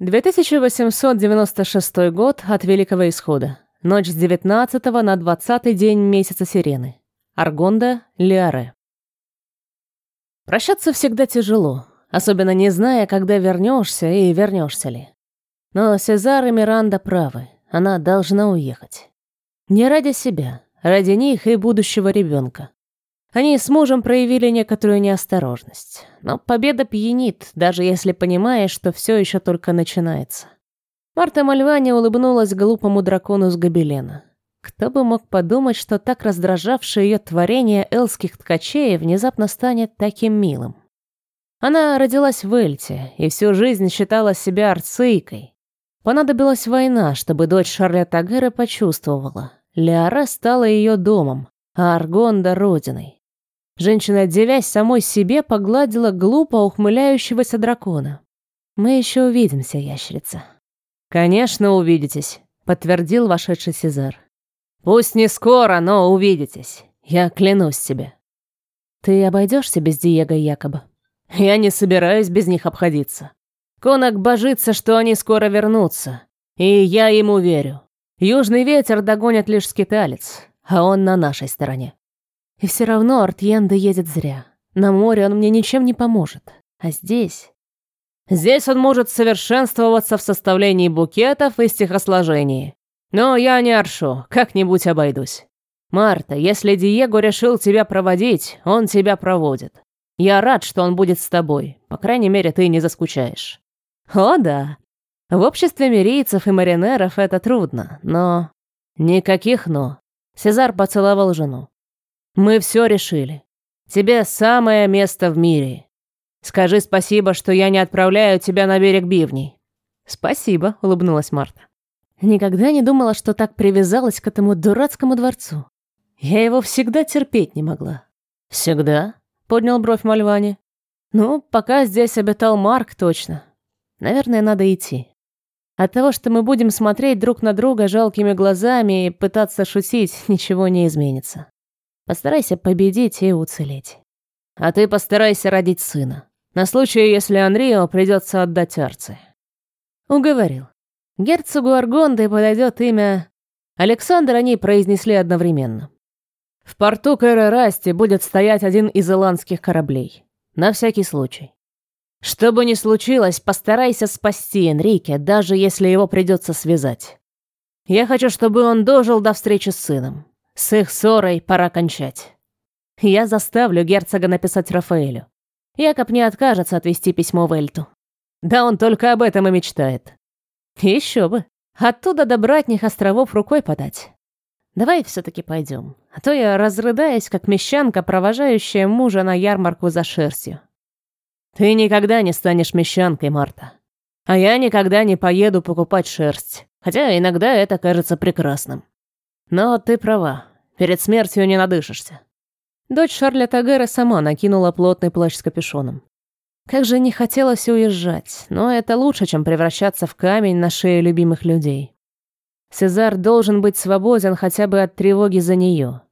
2896 год от Великого Исхода. Ночь с 19 на 20 день месяца Сирены. Аргонда, Лиаре. Прощаться всегда тяжело, особенно не зная, когда вернешься и вернешься ли. Но Сезар и Миранда правы, она должна уехать. Не ради себя, ради них и будущего ребенка. Они с мужем проявили некоторую неосторожность. Но победа пьянит, даже если понимаешь, что все еще только начинается. Марта Мальвани улыбнулась глупому дракону с гобелена. Кто бы мог подумать, что так раздражавшее ее творение элских ткачей внезапно станет таким милым. Она родилась в Эльте и всю жизнь считала себя арцийкой. Понадобилась война, чтобы дочь Шарля Тагера почувствовала. Леора стала ее домом, а Аргонда — родиной. Женщина, девясь самой себе, погладила глупо ухмыляющегося дракона. «Мы еще увидимся, ящерица». «Конечно, увидитесь», — подтвердил вошедший Сезар. «Пусть не скоро, но увидитесь. Я клянусь тебе». «Ты обойдешься без Диего и Якоба?» «Я не собираюсь без них обходиться. Конок божится, что они скоро вернутся, и я ему верю. Южный ветер догонит лишь скиталец, а он на нашей стороне. И все равно Артьенда едет зря. На море он мне ничем не поможет. А здесь... Здесь он может совершенствоваться в составлении букетов и стихосложении. Но я не аршу, как-нибудь обойдусь. Марта, если Диего решил тебя проводить, он тебя проводит. Я рад, что он будет с тобой. По крайней мере, ты не заскучаешь. О, да. В обществе мирийцев и маринеров это трудно, но... Никаких «но». Сезар поцеловал жену. Мы все решили. Тебе самое место в мире. Скажи спасибо, что я не отправляю тебя на берег бивней. Спасибо, улыбнулась Марта. Никогда не думала, что так привязалась к этому дурацкому дворцу. Я его всегда терпеть не могла. Всегда? Поднял бровь Мальвани. Ну, пока здесь обитал Марк точно. Наверное, надо идти. От того, что мы будем смотреть друг на друга жалкими глазами и пытаться шутить, ничего не изменится. Постарайся победить и уцелеть. А ты постарайся родить сына. На случай, если Анрио придется отдать Арции. Уговорил. Герцогу Аргонды подойдет имя... Александр они произнесли одновременно. В порту Кэрэ-Расти будет стоять один из иландских кораблей. На всякий случай. Что бы ни случилось, постарайся спасти Энрике, даже если его придется связать. Я хочу, чтобы он дожил до встречи с сыном. С их ссорой пора кончать. Я заставлю герцога написать Рафаэлю. Якоб не откажется отвезти письмо в Эльту. Да он только об этом и мечтает. Еще бы. Оттуда до братних островов рукой подать. Давай все-таки пойдем. А то я разрыдаюсь, как мещанка, провожающая мужа на ярмарку за шерстью. Ты никогда не станешь мещанкой, Марта. А я никогда не поеду покупать шерсть. Хотя иногда это кажется прекрасным. Но ты права. Перед смертью не надышишься. Дочь Шарля Тагера сама накинула плотный плащ с капюшоном. Как же не хотелось уезжать, но это лучше, чем превращаться в камень на шее любимых людей. Сезар должен быть свободен хотя бы от тревоги за нее.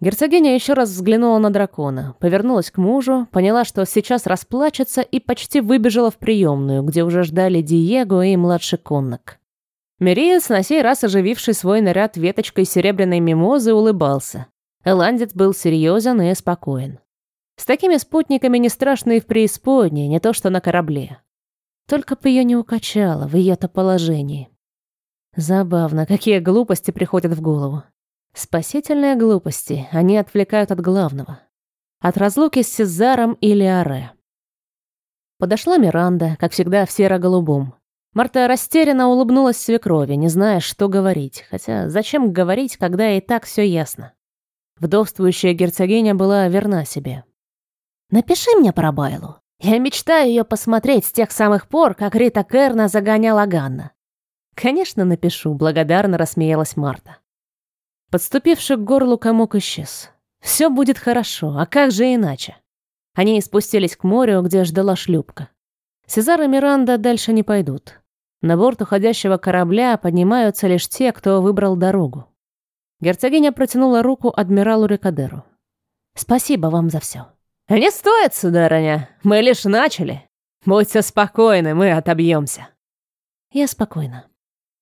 Герцогиня еще раз взглянула на дракона, повернулась к мужу, поняла, что сейчас расплачется и почти выбежала в приемную, где уже ждали Диего и младший коннок. Мериец, на сей раз ожививший свой наряд веточкой серебряной мимозы, улыбался. Эландец был серьезен и спокоен. С такими спутниками не страшно и в преисподней, не то что на корабле. Только бы ее не укачало в ее-то положении. Забавно, какие глупости приходят в голову. Спасительные глупости, они отвлекают от главного. От разлуки с Сезаром и Леоре. Подошла Миранда, как всегда, в серо-голубом. Марта растерянно улыбнулась свекрови, не зная, что говорить. Хотя зачем говорить, когда и так все ясно? Вдовствующая герцогиня была верна себе. «Напиши мне про Байлу. Я мечтаю ее посмотреть с тех самых пор, как Рита Керна загоняла Ганна». «Конечно, напишу», — благодарно рассмеялась Марта. Подступивший к горлу комок исчез. «Все будет хорошо, а как же иначе?» Они спустились к морю, где ждала шлюпка. Сезар и Миранда дальше не пойдут. На борт уходящего корабля поднимаются лишь те, кто выбрал дорогу. Герцогиня протянула руку адмиралу Рикадеру. «Спасибо вам за все». «Не стоит, сударыня. Мы лишь начали. Будьте спокойны, мы отобьемся». Я спокойна.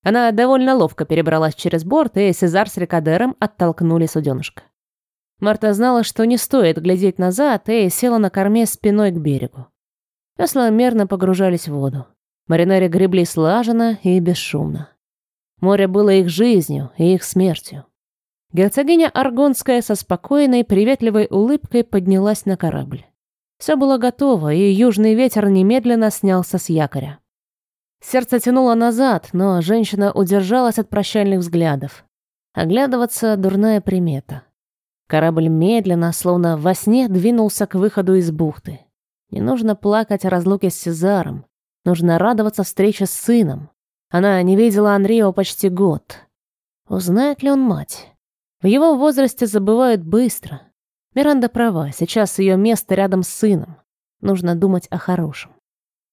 Она довольно ловко перебралась через борт, и Сезар с Рикадером оттолкнули суденышко. Марта знала, что не стоит глядеть назад, и села на корме спиной к берегу. Весла мерно погружались в воду. Маринари гребли слаженно и бесшумно. Море было их жизнью и их смертью. Герцогиня Аргонская со спокойной, приветливой улыбкой поднялась на корабль. Все было готово, и южный ветер немедленно снялся с якоря. Сердце тянуло назад, но женщина удержалась от прощальных взглядов. Оглядываться — дурная примета. Корабль медленно, словно во сне, двинулся к выходу из бухты. Не нужно плакать о разлуке с Сезаром. Нужно радоваться встрече с сыном. Она не видела Анрио почти год. Узнает ли он мать? В его возрасте забывают быстро. Миранда права, сейчас ее место рядом с сыном. Нужно думать о хорошем.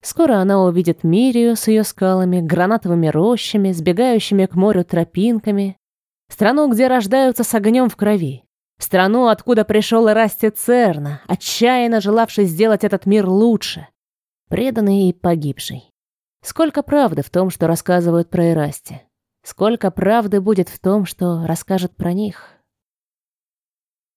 Скоро она увидит Мирию с ее скалами, гранатовыми рощами, сбегающими к морю тропинками. Страну, где рождаются с огнем в крови. Страну, откуда пришел Расти Церна, отчаянно желавший сделать этот мир лучше. Преданный и погибший. Сколько правды в том, что рассказывают про Ирасти. Сколько правды будет в том, что расскажет про них.